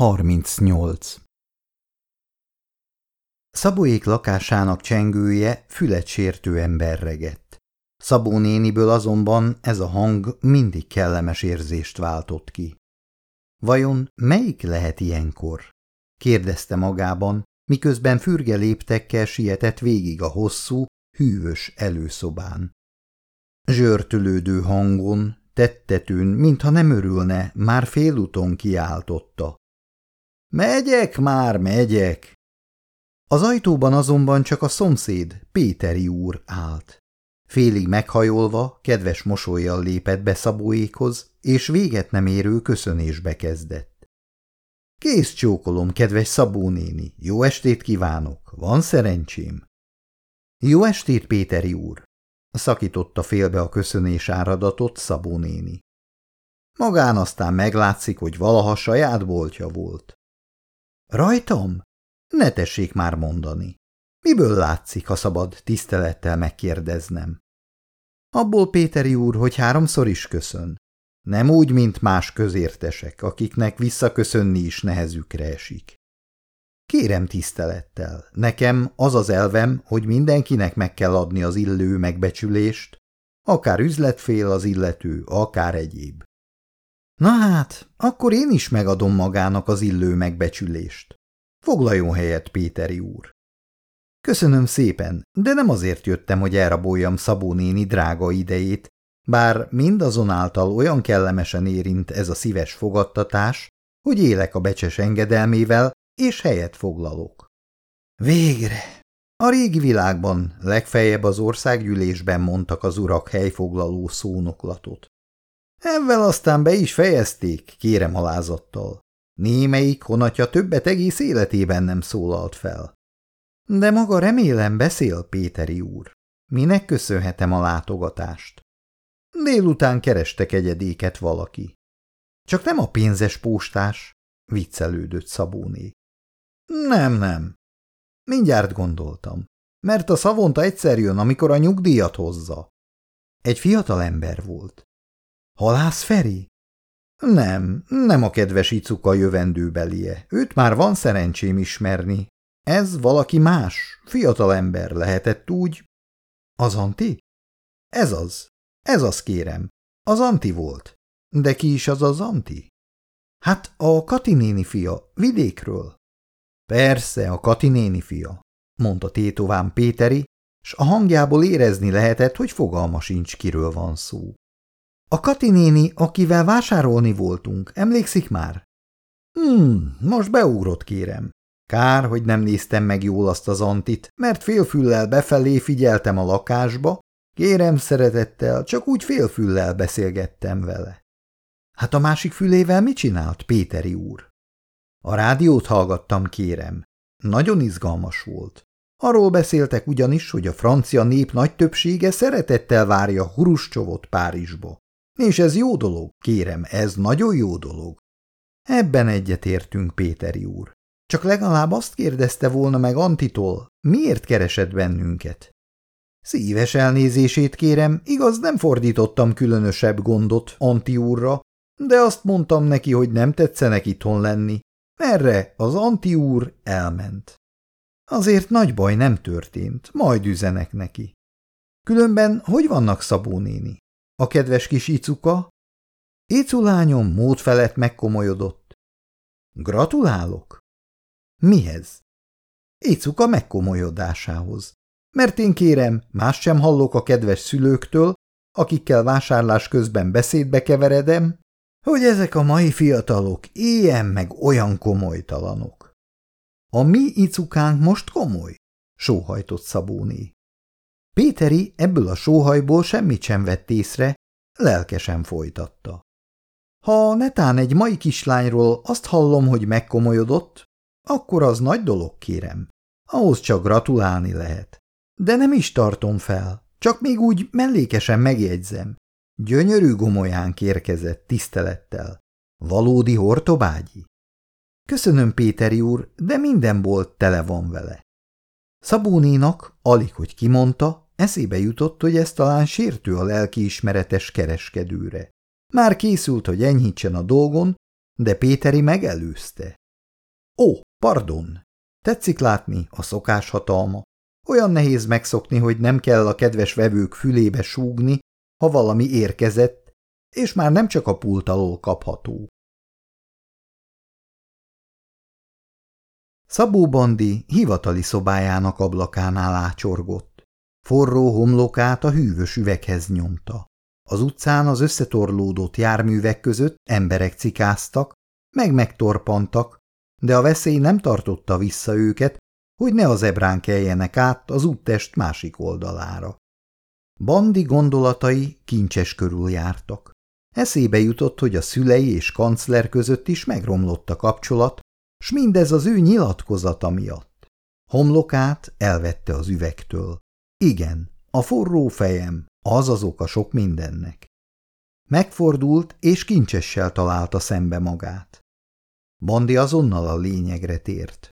38 Szabóék lakásának csengője fület sértően berregett. Szabó néniből azonban ez a hang mindig kellemes érzést váltott ki. Vajon melyik lehet ilyenkor? kérdezte magában, miközben fürge léptekkel sietett végig a hosszú, hűvös előszobán. Zsörtülődő hangon, tettetőn, mintha nem örülne, már félúton kiáltotta. Megyek már, megyek! Az ajtóban azonban csak a szomszéd, Péteri úr állt. Félig meghajolva, kedves mosolyjal lépett be Szabóékhoz, és véget nem érő köszönésbe kezdett. Kész csókolom, kedves Szabó néni, jó estét kívánok, van szerencsém? Jó estét, Péteri úr! Szakította félbe a köszönés áradatot Szabó néni. Magán aztán meglátszik, hogy valaha saját boltja volt. Rajtam? Ne tessék már mondani. Miből látszik, ha szabad tisztelettel megkérdeznem? Abból Péteri úr, hogy háromszor is köszön. Nem úgy, mint más közértesek, akiknek visszaköszönni is nehezükre esik. Kérem tisztelettel, nekem az az elvem, hogy mindenkinek meg kell adni az illő megbecsülést, akár üzletfél az illető, akár egyéb. Na hát, akkor én is megadom magának az illő megbecsülést. Foglaljon helyet, Péteri úr. Köszönöm szépen, de nem azért jöttem, hogy elraboljam Szabó néni drága idejét, bár mindazonáltal olyan kellemesen érint ez a szíves fogadtatás, hogy élek a becses engedelmével, és helyet foglalok. Végre! A régi világban, legfeljebb az országgyűlésben mondtak az urak helyfoglaló szónoklatot. Ezzel aztán be is fejezték, kérem alázattal. Némelyik honatja többet egész életében nem szólalt fel. De maga remélem beszél, Péteri úr. Minek köszönhetem a látogatást? Délután kerestek egyedéket valaki. Csak nem a pénzes postás, viccelődött Szabóné. Nem, nem. Mindjárt gondoltam. Mert a szavonta egyszer jön, amikor a nyugdíjat hozza. Egy fiatal ember volt. Halász Feri? Nem, nem a kedves icuka jövendőbelie. Őt már van szerencsém ismerni. Ez valaki más, fiatal ember lehetett úgy. Az Anti? Ez az. Ez az kérem. Az Anti volt. De ki is az az Anti? Hát a Kati néni fia, vidékről. Persze, a Kati néni fia, mondta tétován Péteri, s a hangjából érezni lehetett, hogy fogalma sincs, kiről van szó. A Kati néni, akivel vásárolni voltunk, emlékszik már? Hmm, most beugrott, kérem. Kár, hogy nem néztem meg jól azt az antit, mert félfüllel befelé figyeltem a lakásba, kérem szeretettel, csak úgy félfüllel beszélgettem vele. Hát a másik fülével mit csinált, Péteri úr? A rádiót hallgattam, kérem. Nagyon izgalmas volt. Arról beszéltek ugyanis, hogy a francia nép nagy többsége szeretettel várja Huruscsovot Párizsba. És ez jó dolog, kérem, ez nagyon jó dolog. Ebben egyetértünk, Péteri úr. Csak legalább azt kérdezte volna meg Antitól, miért keresett bennünket. Szíves elnézését kérem, igaz nem fordítottam különösebb gondot Anti úrra, de azt mondtam neki, hogy nem tetszenek itthon lenni. Erre az Anti úr elment. Azért nagy baj nem történt, majd üzenek neki. Különben hogy vannak Szabó néni? A kedves kis icuka? Icu lányom mód felett megkomolyodott. Gratulálok! Mihez? Icuka megkomolyodásához. Mert én kérem, más sem hallok a kedves szülőktől, akikkel vásárlás közben beszédbe keveredem, hogy ezek a mai fiatalok ilyen meg olyan komolytalanok. A mi icukánk most komoly? sóhajtott Szabóné. Péteri ebből a sóhajból semmit sem vett észre, lelkesen folytatta. Ha netán egy mai kislányról azt hallom, hogy megkomolyodott, akkor az nagy dolog, kérem. Ahhoz csak gratulálni lehet. De nem is tartom fel, csak még úgy mellékesen megjegyzem. Gyönyörű gomolyán érkezett tisztelettel. Valódi hortobágyi? Köszönöm, Péteri úr, de minden bolt tele van vele. Szabónénak, alig hogy kimondta, eszébe jutott, hogy ez talán sértő a lelkiismeretes kereskedőre. Már készült, hogy enyhítsen a dolgon, de Péteri megelőzte. Ó, pardon! Tetszik látni a szokás hatalma. Olyan nehéz megszokni, hogy nem kell a kedves vevők fülébe súgni, ha valami érkezett, és már nem csak a pult alól kapható. Szabó Bandi hivatali szobájának ablakánál ácsorgott. Forró homlokát a hűvös üveghez nyomta. Az utcán az összetorlódott járművek között emberek cikáztak, meg megtorpantak, de a veszély nem tartotta vissza őket, hogy ne az ebrán keljenek át az úttest másik oldalára. Bandi gondolatai kincses körül jártak. Eszébe jutott, hogy a szülei és kancler között is megromlott a kapcsolat, s mindez az ő nyilatkozata miatt. Homlokát elvette az üvegtől. Igen, a forró fejem, az az oka sok mindennek. Megfordult, és kincsessel találta szembe magát. Bandi azonnal a lényegre tért.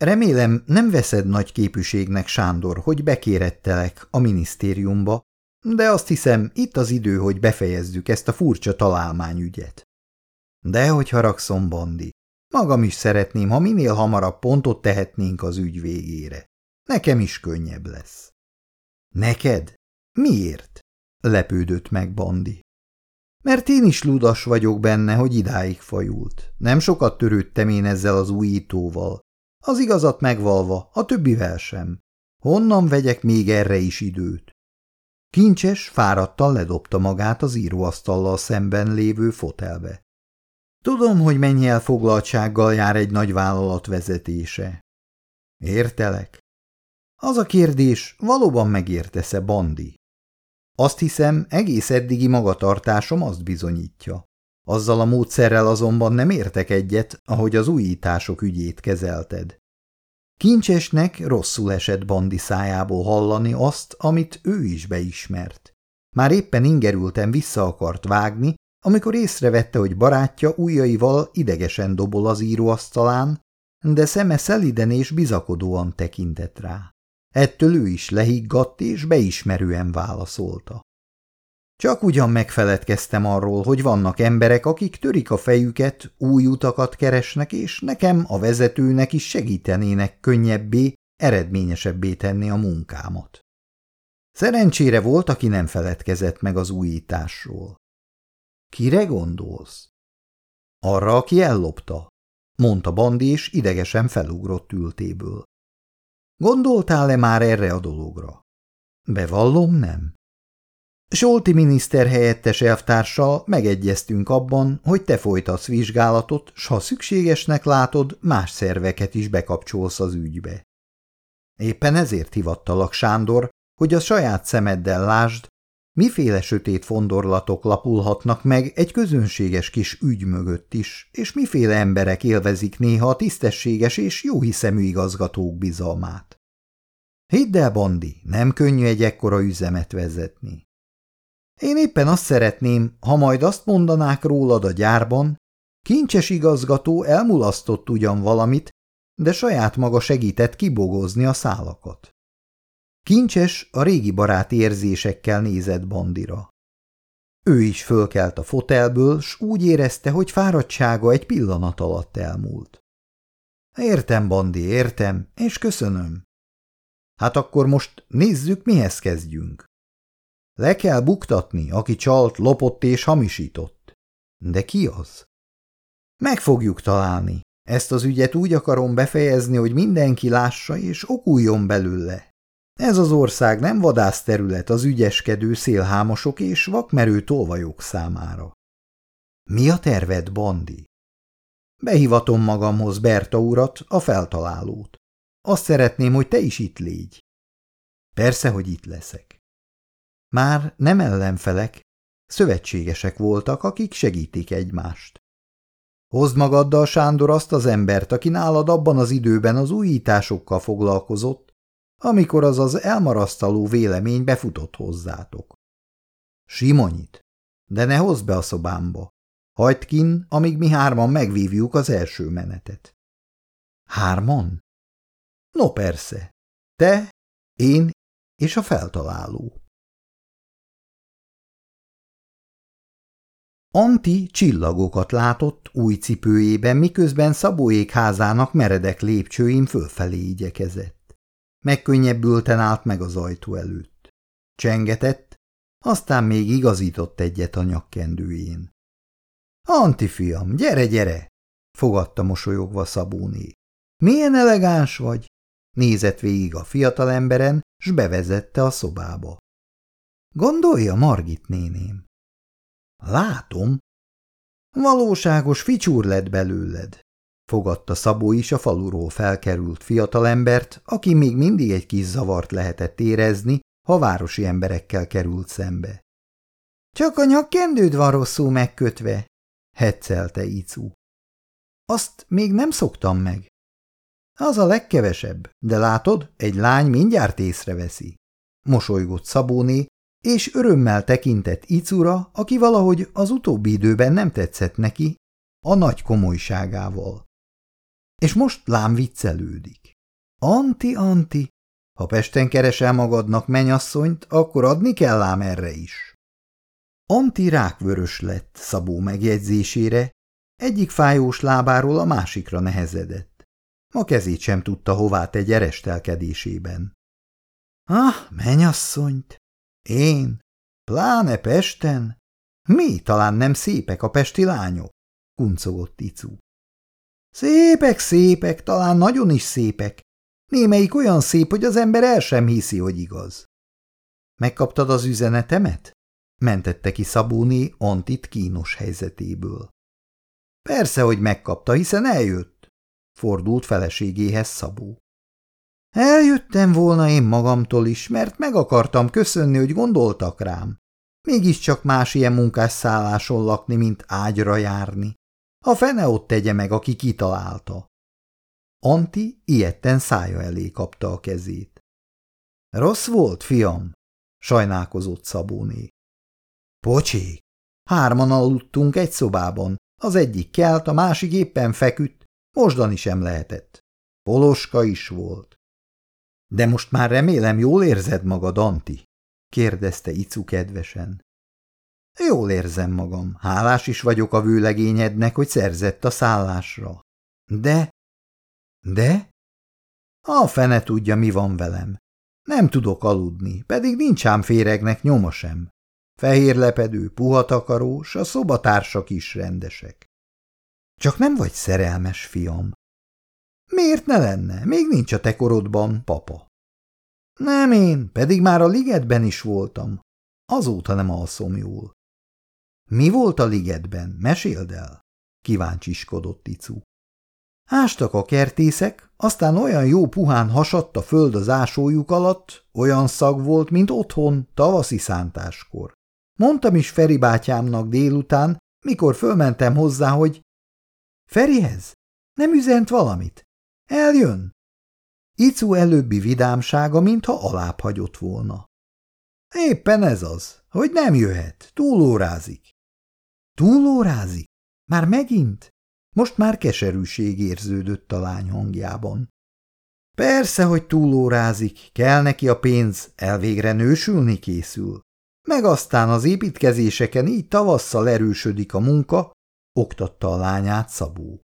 Remélem, nem veszed nagy képűségnek, Sándor, hogy bekérettelek a minisztériumba, de azt hiszem, itt az idő, hogy befejezzük ezt a furcsa találmányügyet. De hogy haragszom, Bandi, magam is szeretném, ha minél hamarabb pontot tehetnénk az ügy végére. Nekem is könnyebb lesz. Neked? Miért? lepődött meg Bandi. Mert én is ludas vagyok benne, hogy idáig fajult. Nem sokat törődtem én ezzel az újítóval. Az igazat megvalva, a többivel sem. Honnan vegyek még erre is időt? Kincses fáradtan ledobta magát az íróasztallal szemben lévő fotelbe. Tudom, hogy mennyi elfoglaltsággal jár egy nagy vállalat vezetése. Értelek. Az a kérdés, valóban megértesz-e, Bandi? Azt hiszem, egész eddigi magatartásom azt bizonyítja. Azzal a módszerrel azonban nem értek egyet, ahogy az újítások ügyét kezelted. Kincsesnek rosszul esett Bandi szájából hallani azt, amit ő is beismert. Már éppen ingerülten vissza akart vágni, amikor észrevette, hogy barátja ujjaival idegesen dobol az íróasztalán, de szeme szeliden és bizakodóan tekintett rá. Ettől ő is lehiggadt és beismerően válaszolta. Csak ugyan megfeledkeztem arról, hogy vannak emberek, akik törik a fejüket, új utakat keresnek, és nekem, a vezetőnek is segítenének könnyebbé, eredményesebbé tenni a munkámat. Szerencsére volt, aki nem feledkezett meg az újításról. Kire gondolsz? Arra, aki ellopta, mondta Bandi, és idegesen felugrott ültéből. Gondoltál-e már erre a dologra? Bevallom, nem. Solti miniszter helyettes elvtársal megegyeztünk abban, hogy te folytatsz vizsgálatot, s ha szükségesnek látod, más szerveket is bekapcsolsz az ügybe. Éppen ezért hivattalak, Sándor, hogy a saját szemeddel lásd, miféle sötét fondorlatok lapulhatnak meg egy közönséges kis ügy mögött is, és miféle emberek élvezik néha a tisztességes és jóhiszemű igazgatók bizalmát. Hidd el, Bandi, nem könnyű egy ekkora üzemet vezetni. Én éppen azt szeretném, ha majd azt mondanák rólad a gyárban, kincses igazgató elmulasztott ugyan valamit, de saját maga segített kibogozni a szálakat. Kincses a régi barát érzésekkel nézett Bandira. Ő is fölkelt a fotelből, s úgy érezte, hogy fáradtsága egy pillanat alatt elmúlt. Értem, Bandi, értem, és köszönöm. Hát akkor most nézzük, mihez kezdjünk. Le kell buktatni, aki csalt, lopott és hamisított. De ki az? Meg fogjuk találni. Ezt az ügyet úgy akarom befejezni, hogy mindenki lássa és okuljon belőle. Ez az ország nem vadászterület az ügyeskedő szélhámosok és vakmerő tolvajok számára. Mi a terved, Bandi? Behivatom magamhoz Berta urat, a feltalálót. Azt szeretném, hogy te is itt légy. Persze, hogy itt leszek. Már nem ellenfelek, szövetségesek voltak, akik segítik egymást. Hozd magaddal, Sándor, azt az embert, aki nálad abban az időben az újításokkal foglalkozott, amikor az az elmarasztaló vélemény befutott hozzátok. Simonyit, de ne hozd be a szobámba. Hagyd kin, amíg mi hárman megvívjuk az első menetet. Hárman? No persze. Te, én és a feltaláló. Anti csillagokat látott új cipőjében, miközben Szabóék házának meredek lépcsőim fölfelé igyekezett. Megkönnyebbülten állt meg az ajtó előtt. Csengetett, aztán még igazított egyet a nyakkendőjén. – Anti fiam, gyere, gyere! – fogadta mosolyogva Szabóné. – Milyen elegáns vagy! Nézett végig a fiatalemberen, s bevezette a szobába. – Gondolja, Margit néném, Látom. Valóságos ficsúr lett belőled, fogadta Szabó is a faluról felkerült fiatalembert, aki még mindig egy kis zavart lehetett érezni, ha városi emberekkel került szembe. Csak a nyakkendőd van rosszul megkötve, heccelte Icu. Azt még nem szoktam meg. Az a legkevesebb, de látod, egy lány mindjárt észreveszi. Mosolygott Szabóné, és örömmel tekintett Icura, aki valahogy az utóbbi időben nem tetszett neki, a nagy komolyságával. És most lám viccelődik. Anti, Anti, ha Pesten keresel magadnak menyasszonyt, akkor adni kell ám erre is. Anti rákvörös lett Szabó megjegyzésére, egyik fájós lábáról a másikra nehezedett. A kezét sem tudta hová tegye erestelkedésében. Ah, menyasszonyt! Én? Pláne Pesten? Mi talán nem szépek a pesti lányok? kuncogott Icu. Szépek, szépek, talán nagyon is szépek. Némelyik olyan szép, hogy az ember el sem hiszi, hogy igaz. Megkaptad az üzenetemet? Mentette ki Szabóné Antit kínos helyzetéből. Persze, hogy megkapta, hiszen eljött, fordult feleségéhez Szabó. Eljöttem volna én magamtól is, mert meg akartam köszönni, hogy gondoltak rám. Mégiscsak más ilyen munkás szálláson lakni, mint ágyra járni. A fene ott tegye meg, aki kitalálta. Anti ilyetten szája elé kapta a kezét. Rossz volt, fiam, sajnálkozott Szabóné. Pocsék, hárman aludtunk egy szobában, az egyik kelt, a másik éppen feküdt, mosdani sem lehetett. Poloska is volt. De most már remélem jól érzed magad, Anti? kérdezte Icu kedvesen. Jól érzem magam, hálás is vagyok a vőlegényednek, hogy szerzett a szállásra. De... De? A fene tudja, mi van velem. Nem tudok aludni, pedig nincs ám féregnek nyoma sem. Fehér lepedő, puha takarós, a szobatársak is rendesek. Csak nem vagy szerelmes, fiam. Miért ne lenne? Még nincs a te korodban, papa. Nem én, pedig már a ligetben is voltam. Azóta nem alszom jól. Mi volt a ligetben? Meséld el! Kíváncsiskodott Icu. Ástak a kertészek, aztán olyan jó puhán hasadt a föld az ásójuk alatt, olyan szag volt, mint otthon, tavaszi szántáskor. Mondtam is Feri bátyámnak délután, mikor fölmentem hozzá, hogy Ferihez? Nem üzent valamit? Eljön? Icu előbbi vidámsága, mintha alább hagyott volna. Éppen ez az, hogy nem jöhet, túlórázik. Túlórázik? Már megint? Most már keserűség érződött a lány hangjában. Persze, hogy túlórázik, kell neki a pénz, elvégre nősülni készül. Meg aztán az építkezéseken így tavasszal erősödik a munka, oktatta a lányát Szabó.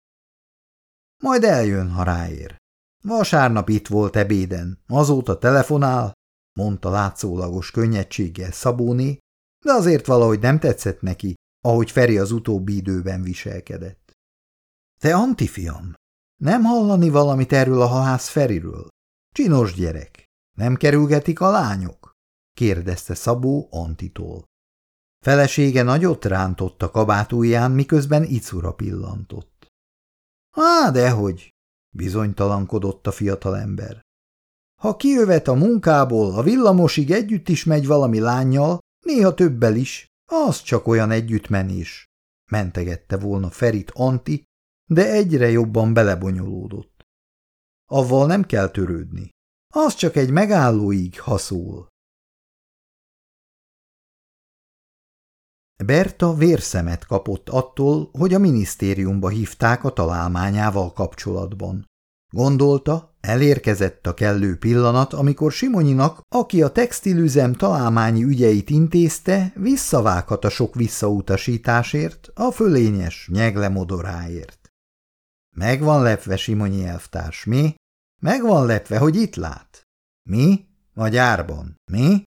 Majd eljön, ha ráér. Vasárnap itt volt ebéden, azóta telefonál, mondta látszólagos könnyedséggel Szabóné, de azért valahogy nem tetszett neki, ahogy Feri az utóbbi időben viselkedett. Te antifiam, nem hallani valamit erről a halász Feriről? Csinos gyerek, nem kerülgetik a lányok? kérdezte Szabó Antitól. Felesége nagyot rántott a kabátúján, miközben Icura pillantott. Á, dehogy, bizonytalankodott a fiatalember. Ha kijövet a munkából, a villamosig együtt is megy valami lányjal, néha többel is, az csak olyan együttmenés, mentegette volna Ferit Anti, de egyre jobban belebonyolódott. Avval nem kell törődni. Az csak egy megállóig, ha szól. Berta vérszemet kapott attól, hogy a minisztériumba hívták a találmányával kapcsolatban. Gondolta, elérkezett a kellő pillanat, amikor Simonyinak, aki a textilüzem találmányi ügyeit intézte, visszavághat a sok visszautasításért, a fölényes nyeglemodoráért. Megvan lepve, Simonyi elvtárs, mi? Megvan lepve, hogy itt lát? Mi? A gyárban. Mi?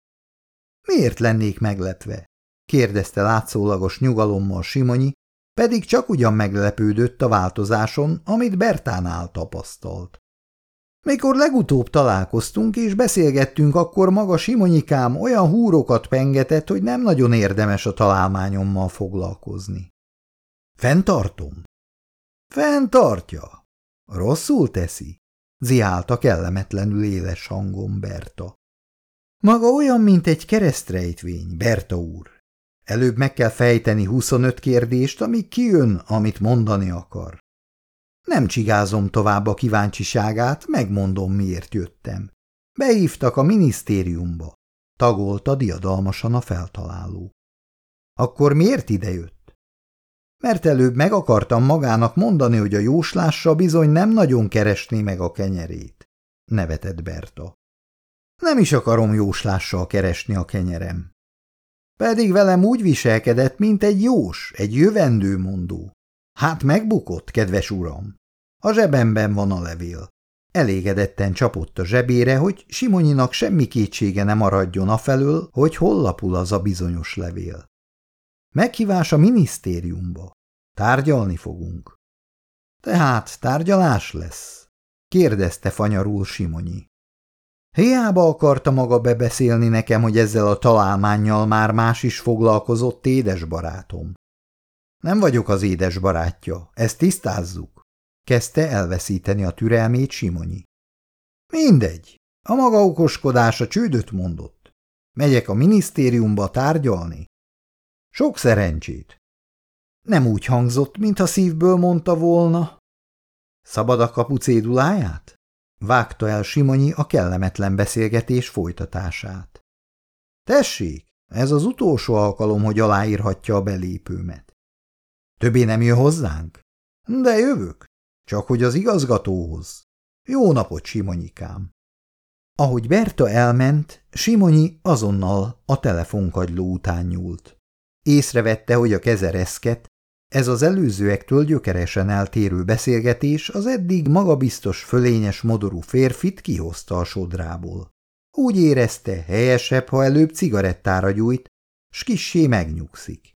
Miért lennék meglepve? kérdezte látszólagos nyugalommal Simonyi, pedig csak ugyan meglepődött a változáson, amit Bertánál tapasztalt. Mikor legutóbb találkoztunk és beszélgettünk, akkor maga Simonyikám olyan húrokat pengetett, hogy nem nagyon érdemes a találmányommal foglalkozni. Fentartom? Fentartja. Rosszul teszi? Ziálta kellemetlenül éles hangon Berta. Maga olyan, mint egy keresztrejtvény, Berta úr. Előbb meg kell fejteni 25 kérdést, amíg kijön, amit mondani akar. Nem csigázom tovább a kíváncsiságát, megmondom, miért jöttem. Behívtak a minisztériumba. Tagolta diadalmasan a feltaláló. Akkor miért idejött? Mert előbb meg akartam magának mondani, hogy a jóslással bizony nem nagyon keresné meg a kenyerét. Nevetett Berta. Nem is akarom jóslással keresni a kenyerem. Pedig velem úgy viselkedett, mint egy jós, egy jövendőmondó. Hát megbukott, kedves uram. A zsebemben van a levél. Elégedetten csapott a zsebére, hogy Simonyinak semmi kétsége nem maradjon afelől, hogy hol lapul az a bizonyos levél. Meghívás a minisztériumba. Tárgyalni fogunk. Tehát tárgyalás lesz? kérdezte fanyarul Simonyi. Hiába akarta maga bebeszélni nekem, hogy ezzel a találmánnyal már más is foglalkozott, édes barátom. Nem vagyok az édes barátja, ezt tisztázzuk. Kezdte elveszíteni a türelmét Simonyi. Mindegy, a maga okoskodása csődöt mondott. Megyek a minisztériumba tárgyalni. Sok szerencsét. Nem úgy hangzott, mintha szívből mondta volna. Szabad a kapu céduláját? Vágta el Simonyi a kellemetlen beszélgetés folytatását. Tessék, ez az utolsó alkalom, hogy aláírhatja a belépőmet. Többé nem jön hozzánk? De jövök, csak hogy az igazgatóhoz. Jó napot, Simonyikám! Ahogy Berta elment, Simonyi azonnal a telefonkagyló után nyúlt. Észrevette, hogy a keze reszket, ez az előzőektől gyökeresen eltérő beszélgetés az eddig magabiztos fölényes modorú férfit kihozta a sodrából. Úgy érezte, helyesebb, ha előbb cigarettára gyújt, s kissé megnyugszik.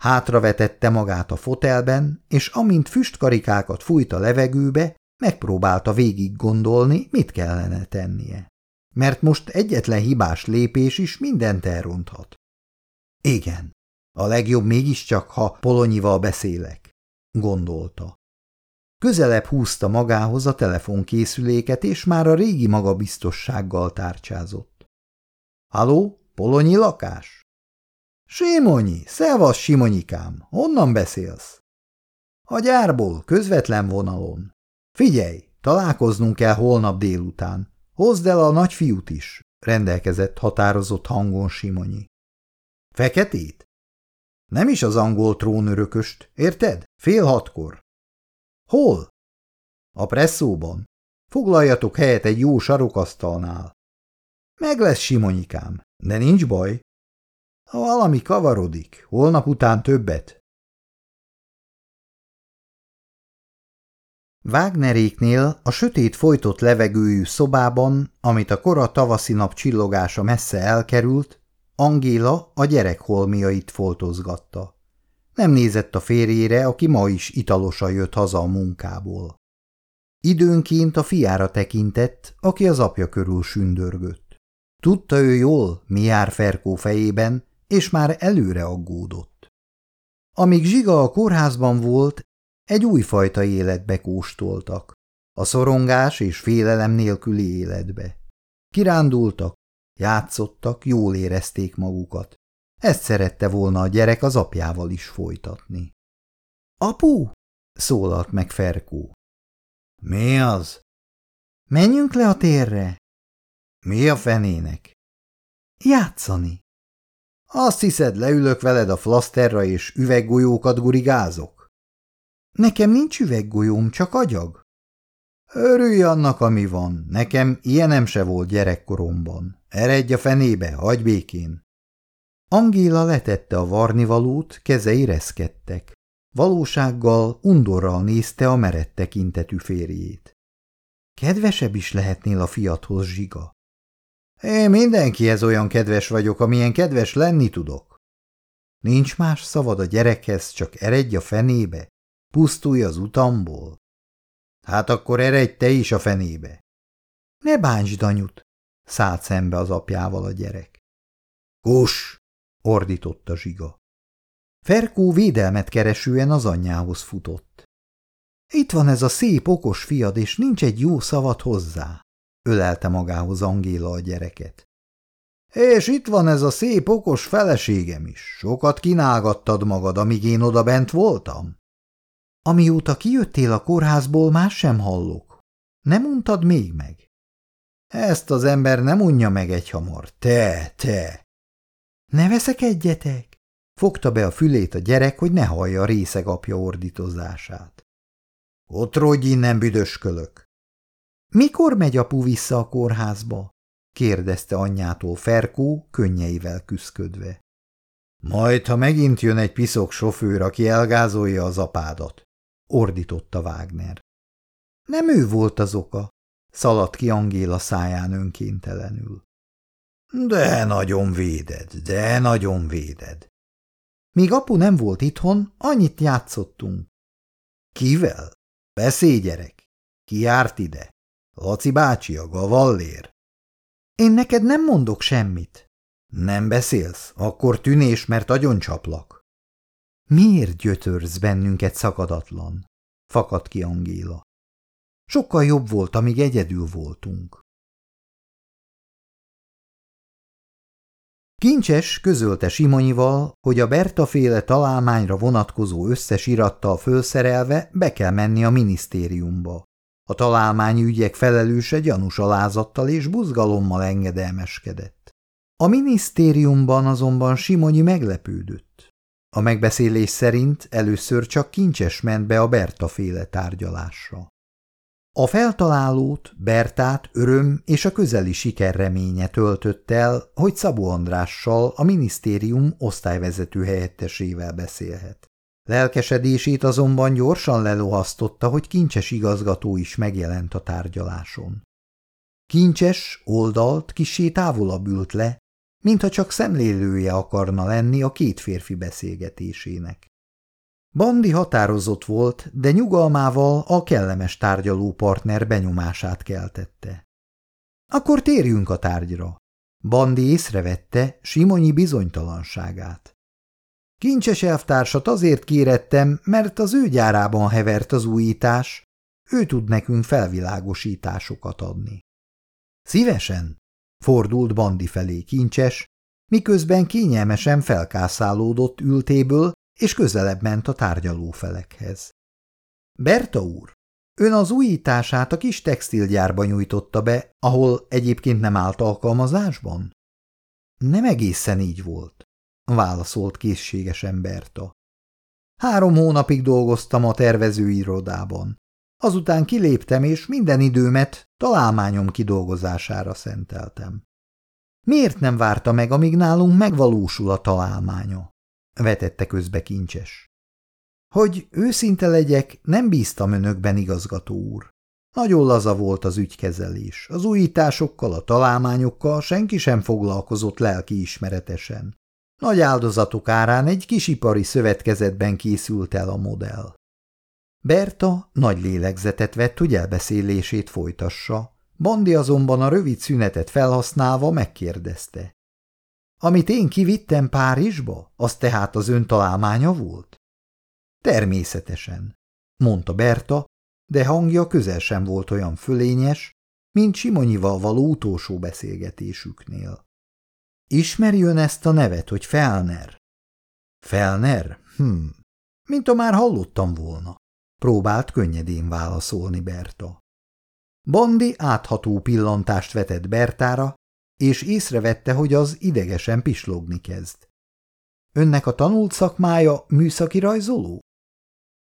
Hátravetette magát a fotelben, és amint füstkarikákat fújt a levegőbe, megpróbálta végig gondolni, mit kellene tennie. Mert most egyetlen hibás lépés is mindent elronthat. Igen, a legjobb mégiscsak, ha Polonyival beszélek, gondolta. Közelebb húzta magához a telefonkészüléket, és már a régi magabiztossággal tárcsázott. – Haló, Polonyi lakás? – Simonyi, szevasz Simonyikám, honnan beszélsz? – A gyárból, közvetlen vonalon. Figyelj, találkoznunk kell holnap délután. Hozd el a nagyfiút is, rendelkezett határozott hangon Simonyi. – Feketét? Nem is az angol trónörököst, érted? Fél hatkor. Hol? A presszóban. Foglaljatok helyet egy jó sarokasztalnál. Meg lesz Simonyikám, de nincs baj. Ha valami kavarodik, holnap után többet. Wagneréknél a sötét folytott levegőjű szobában, amit a kora tavaszi nap csillogása messze elkerült, Angéla a gyerek holmiait foltozgatta. Nem nézett a férjére, aki ma is italosan jött haza a munkából. Időnként a fiára tekintett, aki az apja körül sündörgött. Tudta ő jól, mi jár Ferkó fejében, és már előre aggódott. Amíg Zsiga a kórházban volt, egy újfajta életbe kóstoltak, a szorongás és félelem nélküli életbe. Kirándultak, Játszottak, jól érezték magukat. Ezt szerette volna a gyerek az apjával is folytatni. – Apu! – szólalt meg Ferkó. – Mi az? – Menjünk le a térre. – Mi a fenének? – Játszani. – Azt hiszed, leülök veled a flaszterra és üveggolyókat gurigázok? – Nekem nincs üveggolyóm, csak agyag. – Örülj annak, ami van. Nekem ilyenem se volt gyerekkoromban. Eredj a fenébe, hagyj békén. Angéla letette a varnivalót, kezei reszkedtek. Valósággal, undorral nézte a merett tekintetű férjét. Kedvesebb is lehetnél a fiathoz, zsiga. Én mindenkihez olyan kedves vagyok, amilyen kedves lenni tudok. Nincs más szavad a gyerekhez, csak eredj a fenébe, pusztulj az utamból. Hát akkor eredj te is a fenébe. Ne bántsd anyut, szállt szembe az apjával a gyerek. Kus! ordította zsiga. Ferkó védelmet keresően az anyjához futott. Itt van ez a szép, okos fiad, és nincs egy jó szavat hozzá, ölelte magához Angéla a gyereket. És itt van ez a szép, okos feleségem is. Sokat kínálgattad magad, amíg én oda bent voltam. Amióta kijöttél a kórházból, más sem hallok. Nem untad még meg? Ezt az ember nem unja meg egy hamar. Te, te! Ne veszek egyetek? Fogta be a fülét a gyerek, hogy ne hallja a részeg apja ordítozását. Ott rodj innen, büdöskölök! Mikor megy apu vissza a kórházba? kérdezte anyjától Ferkó, könnyeivel küszködve. Majd, ha megint jön egy piszok sofőr, aki elgázolja az apádat, ordította Wagner. Nem ő volt az oka, szaladt ki Angéla száján önkéntelenül. De nagyon véded, de nagyon véded. Míg apu nem volt itthon, annyit játszottunk. Kivel? Beszélj, gyerek! Ki járt ide? Laci bácsi, a gavallér. Én neked nem mondok semmit. Nem beszélsz? Akkor tűnés, mert agyon csaplak. Miért gyötörsz bennünket szakadatlan? Fakadt ki Angéla. Sokkal jobb volt, amíg egyedül voltunk. Kincses közölte Simonyival, hogy a Berta féle találmányra vonatkozó összes irattal fölszerelve be kell menni a minisztériumba. A találmányügyek felelőse gyanús alázattal és buzgalommal engedelmeskedett. A minisztériumban azonban Simonyi meglepődött. A megbeszélés szerint először csak kincses ment be a Berta féle tárgyalásra. A feltalálót, Bertát öröm és a közeli siker reménye töltött el, hogy Szabó Andrással, a minisztérium osztályvezető helyettesével beszélhet. Lelkesedését azonban gyorsan lelohasztotta, hogy kincses igazgató is megjelent a tárgyaláson. Kincses oldalt kisé távolabb ült le, mintha csak szemlélője akarna lenni a két férfi beszélgetésének. Bandi határozott volt, de nyugalmával a kellemes tárgyaló partner benyomását keltette. Akkor térjünk a tárgyra. Bandi észrevette Simonyi bizonytalanságát. Kincses elvtársat azért kérettem, mert az ő gyárában hevert az újítás, ő tud nekünk felvilágosításokat adni. Szívesen, fordult Bandi felé kincses, miközben kényelmesen felkászálódott ültéből, és közelebb ment a tárgyalófelekhez. Berta úr, ön az újítását a kis textilgyárba nyújtotta be, ahol egyébként nem állt alkalmazásban? Nem egészen így volt, válaszolt készségesen Berta. Három hónapig dolgoztam a tervezőirodában. Azután kiléptem, és minden időmet találmányom kidolgozására szenteltem. Miért nem várta meg, amíg nálunk megvalósul a találmánya? vetette közbe kincses. Hogy őszinte legyek, nem bíztam önökben, igazgató úr. Nagyon laza volt az ügykezelés. Az újításokkal, a találmányokkal senki sem foglalkozott lelkiismeretesen. Nagy áldozatok árán egy kisipari szövetkezetben készült el a modell. Berta nagy lélegzetet vett, hogy elbeszélését folytassa. Bandi azonban a rövid szünetet felhasználva megkérdezte. Amit én kivittem Párizsba, az tehát az ön találmánya volt? Természetesen, mondta Berta, de hangja közel sem volt olyan fölényes, mint Simonyival való utolsó beszélgetésüknél. Ismeri ön ezt a nevet, hogy Felner? Felner? Hm, mint a már hallottam volna. Próbált könnyedén válaszolni Berta. Bandi átható pillantást vetett Bertára, és észrevette, hogy az idegesen pislogni kezd. Önnek a tanult szakmája műszaki rajzoló?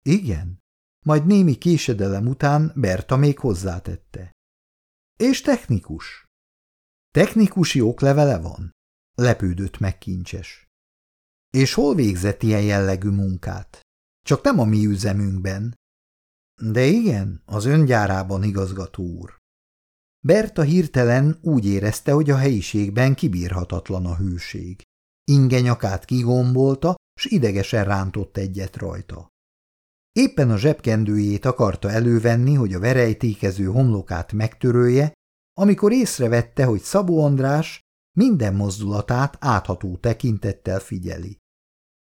Igen. majd némi késedelem után Berta még hozzátette. És technikus? Technikusi oklevele van? Lepődött meg kincses. És hol végzett ilyen jellegű munkát? Csak nem a mi üzemünkben. De igen, az öngyárában, igazgató úr. Berta hirtelen úgy érezte, hogy a helyiségben kibírhatatlan a hűség. Inge nyakát kigombolta, s idegesen rántott egyet rajta. Éppen a zsebkendőjét akarta elővenni, hogy a verejtékező homlokát megtörölje, amikor észrevette, hogy Szabó András minden mozdulatát átható tekintettel figyeli.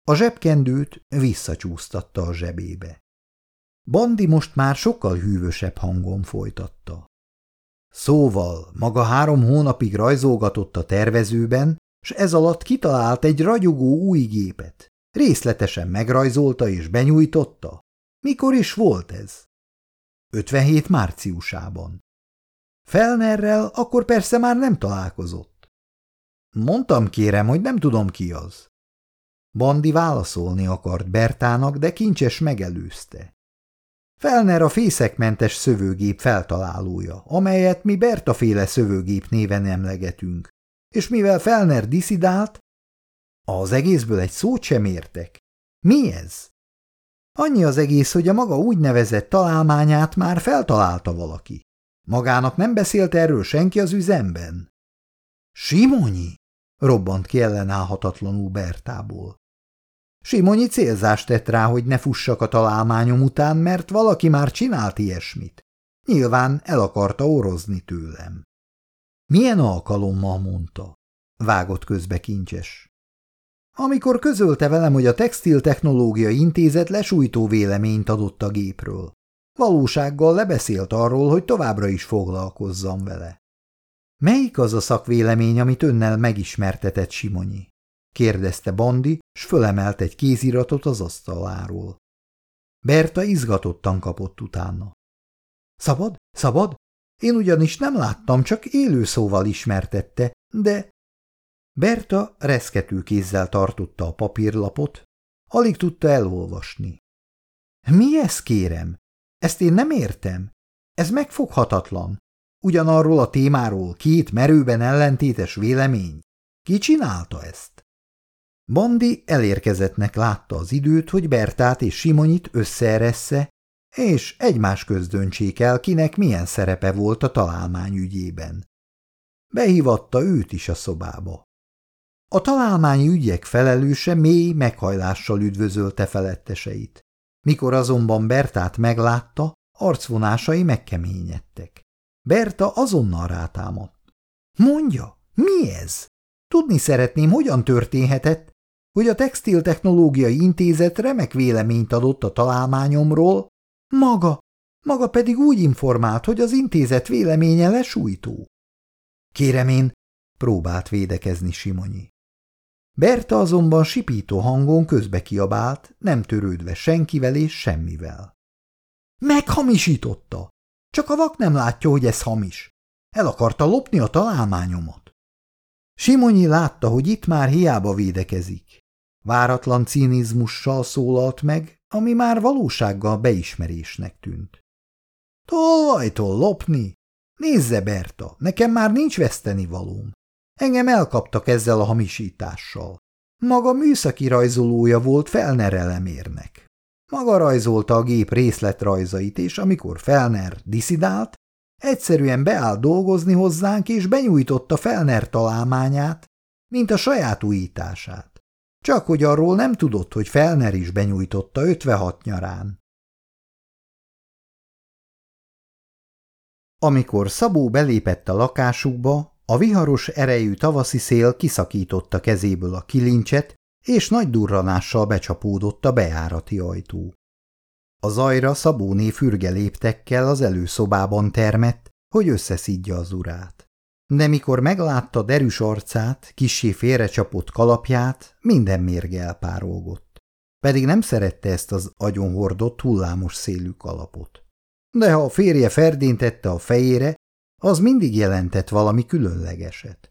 A zsebkendőt visszacsúsztatta a zsebébe. Bandi most már sokkal hűvösebb hangon folytatta. Szóval maga három hónapig rajzolgatott a tervezőben, s ez alatt kitalált egy ragyogó új gépet. Részletesen megrajzolta és benyújtotta. Mikor is volt ez? 57 márciusában. Felnerrel akkor persze már nem találkozott. Mondtam kérem, hogy nem tudom ki az. Bandi válaszolni akart Bertának, de kincses megelőzte. Felner a fészekmentes szövőgép feltalálója, amelyet mi Berta féle szövőgép néven emlegetünk, és mivel Felner diszidált, az egészből egy szót sem értek. Mi ez? Annyi az egész, hogy a maga úgynevezett találmányát már feltalálta valaki. Magának nem beszélt erről senki az üzemben? Simonyi? robbant ki ellenállhatatlanul Bertából. Simonyi célzást tett rá, hogy ne fussak a találmányom után, mert valaki már csinált ilyesmit. Nyilván el akarta orozni tőlem. Milyen alkalommal mondta? Vágott közbe kincses. Amikor közölte velem, hogy a Textiltechnológiai Intézet lesújtó véleményt adott a gépről. Valósággal lebeszélt arról, hogy továbbra is foglalkozzam vele. Melyik az a szakvélemény, amit önnel megismertetett Simonyi? Kérdezte Bandi, s fölemelt egy kéziratot az asztaláról. Berta izgatottan kapott utána. Szabad? Szabad? Én ugyanis nem láttam, csak élő szóval ismertette, de... Berta reszkető kézzel tartotta a papírlapot, alig tudta elolvasni. Mi ez, kérem? Ezt én nem értem. Ez megfoghatatlan. Ugyanarról a témáról két merőben ellentétes vélemény. Ki csinálta ezt? Bandi elérkezettnek látta az időt, hogy Bertát és Simonyit összeeressze, és egymás közdöntsék el, kinek milyen szerepe volt a találmány ügyében. Behívatta őt is a szobába. A találmányi ügyek felelőse mély meghajlással üdvözölte feletteseit. Mikor azonban Bertát meglátta, arcvonásai megkeményedtek. Berta azonnal rátámadt. Mondja, mi ez? Tudni szeretném, hogyan történhetett, hogy a Textiltechnológiai Intézet remek véleményt adott a találmányomról, maga, maga pedig úgy informált, hogy az intézet véleménye lesújtó. Kérem én, próbált védekezni Simonyi. Berta azonban sipító hangon közbe kiabált, nem törődve senkivel és semmivel. Meghamisította! Csak a vak nem látja, hogy ez hamis. El akarta lopni a találmányomat. Simonyi látta, hogy itt már hiába védekezik. Váratlan cinizmussal szólalt meg, ami már valósággal beismerésnek tűnt. Tolvajtól lopni? Nézze, Berta, nekem már nincs veszteni valóm. Engem elkaptak ezzel a hamisítással. Maga műszaki rajzolója volt Felner elemérnek. Maga rajzolta a gép részletrajzait, és amikor Felner diszidált, egyszerűen beállt dolgozni hozzánk, és benyújtotta Felner találmányát, mint a saját újítását. Csak hogy arról nem tudott, hogy Felner is benyújtotta 56 nyarán. Amikor Szabó belépett a lakásukba, a viharos erejű tavaszi szél kiszakította kezéből a kilincset, és nagy durranással becsapódott a bejárati ajtó. A zajra Szabóné fürge léptekkel az előszobában termett, hogy összeszidja az urát. De mikor meglátta derűs arcát, kissé félrecsapott kalapját, minden mérge elpárolgott. Pedig nem szerette ezt az agyonhordott hullámos szélű kalapot. De ha a férje ferdintette a fejére, az mindig jelentett valami különlegeset.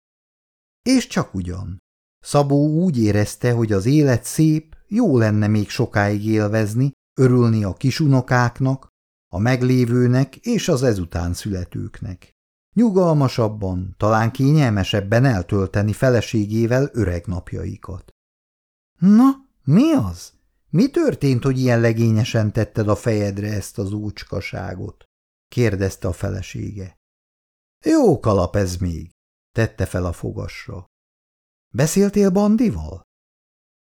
És csak ugyan. Szabó úgy érezte, hogy az élet szép, jó lenne még sokáig élvezni, örülni a kisunokáknak, a meglévőnek és az ezután születőknek. Nyugalmasabban, talán kényelmesebben eltölteni feleségével öreg napjaikat. Na, mi az? Mi történt, hogy ilyen legényesen tetted a fejedre ezt az úcskaságot? kérdezte a felesége. Jó kalap ez még, tette fel a fogasra. Beszéltél Bandival?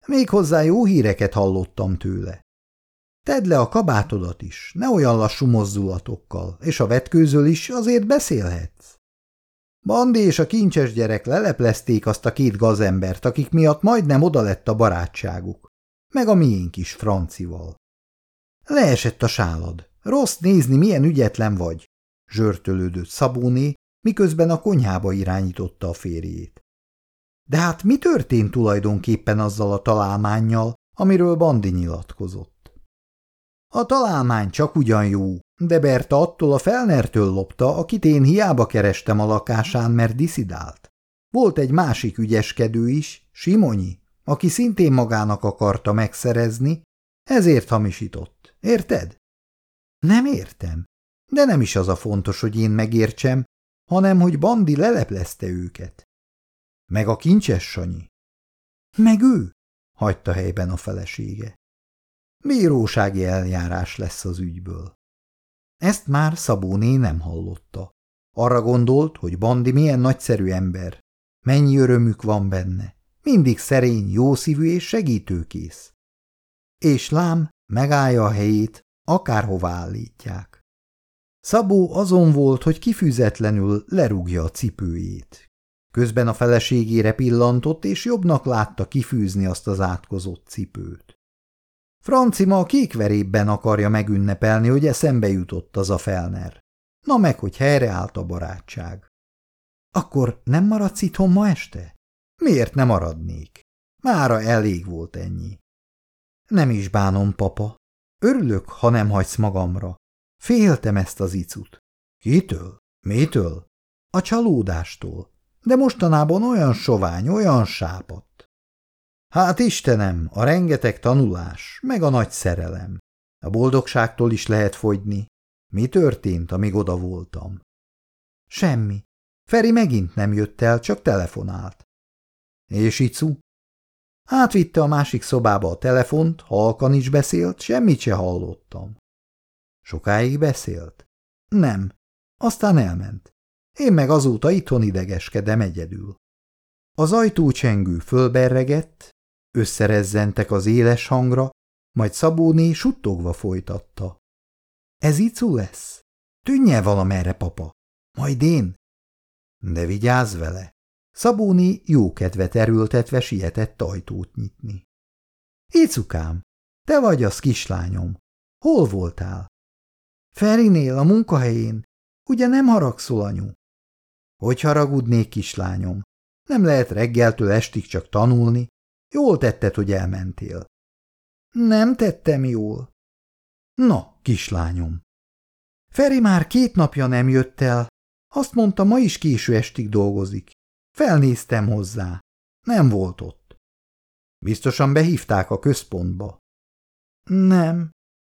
Még hozzá jó híreket hallottam tőle. Tedd le a kabátodat is, ne olyan lassú mozdulatokkal, és a vetkőzől is azért beszélhetsz. Bandi és a kincses gyerek leleplezték azt a két gazembert, akik miatt majdnem oda lett a barátságuk, meg a miénk is francival. Leesett a sálad. Rossz nézni, milyen ügyetlen vagy, zsörtölődött Szabóné, miközben a konyhába irányította a férjét. De hát mi történt tulajdonképpen azzal a találmánnyal, amiről Bandi nyilatkozott? A találmány csak ugyan jó, de Berta attól a Felnertől lopta, akit én hiába kerestem a lakásán, mert diszidált. Volt egy másik ügyeskedő is, Simonyi, aki szintén magának akarta megszerezni, ezért hamisított. Érted? Nem értem. De nem is az a fontos, hogy én megértsem, hanem hogy Bandi leleplezte őket. Meg a kincses Sanyi. Meg ő, hagyta helyben a felesége. Bírósági eljárás lesz az ügyből. Ezt már Szabóné nem hallotta. Arra gondolt, hogy Bandi milyen nagyszerű ember, mennyi örömük van benne, mindig szerény, jószívű és segítőkész. És lám, megállja a helyét, akárhova állítják. Szabó azon volt, hogy kifüzetlenül lerúgja a cipőjét. Közben a feleségére pillantott, és jobbnak látta kifűzni azt az átkozott cipőt. Francima a kékverében akarja megünnepelni, hogy eszembe jutott az a felner. Na meg, hogy helyreállt a barátság. Akkor nem maradsz itthon ma este? Miért nem maradnék? Mára elég volt ennyi. Nem is bánom, papa. Örülök, ha nem hagysz magamra. Féltem ezt az icut. Kitől? Mitől? A csalódástól. De mostanában olyan sovány, olyan sápadt. Hát Istenem, a rengeteg tanulás, meg a nagy szerelem. A boldogságtól is lehet fogyni. Mi történt, amíg oda voltam? Semmi. Feri megint nem jött el, csak telefonált. És Icu? Átvitte a másik szobába a telefont, halkan is beszélt, semmit se hallottam. Sokáig beszélt? Nem. Aztán elment. Én meg azóta itthon idegeskedem egyedül. Az ajtócsengő fölberregett, összerezzentek az éles hangra, majd Szabóné suttogva folytatta. Ez icu lesz? Tűnje valamerre, papa. Majd én? De vigyázz vele. Szabóni kedvet erőltetve sietett ajtót nyitni. Icukám, te vagy az kislányom. Hol voltál? Ferinél, a munkahelyén. Ugye nem haragszol, anyu? Hogy haragudnék, kislányom? Nem lehet reggeltől estig csak tanulni. Jól tetted, hogy elmentél. Nem tettem jól. Na, kislányom. Feri már két napja nem jött el. Azt mondta, ma is késő estig dolgozik. Felnéztem hozzá. Nem volt ott. Biztosan behívták a központba. Nem.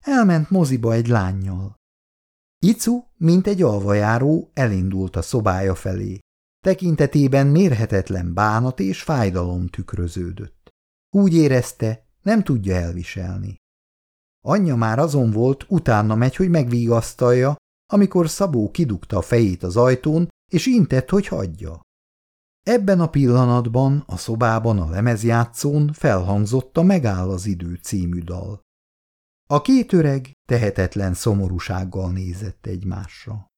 Elment moziba egy lányjal. Icu, mint egy alvajáró, elindult a szobája felé. Tekintetében mérhetetlen bánat és fájdalom tükröződött. Úgy érezte, nem tudja elviselni. Anyja már azon volt, utána megy, hogy megvigasztalja, amikor Szabó kidugta a fejét az ajtón, és intett, hogy hagyja. Ebben a pillanatban a szobában a lemezjátszón felhangzott a Megáll az idő című dal. A két öreg tehetetlen szomorúsággal nézett egymásra.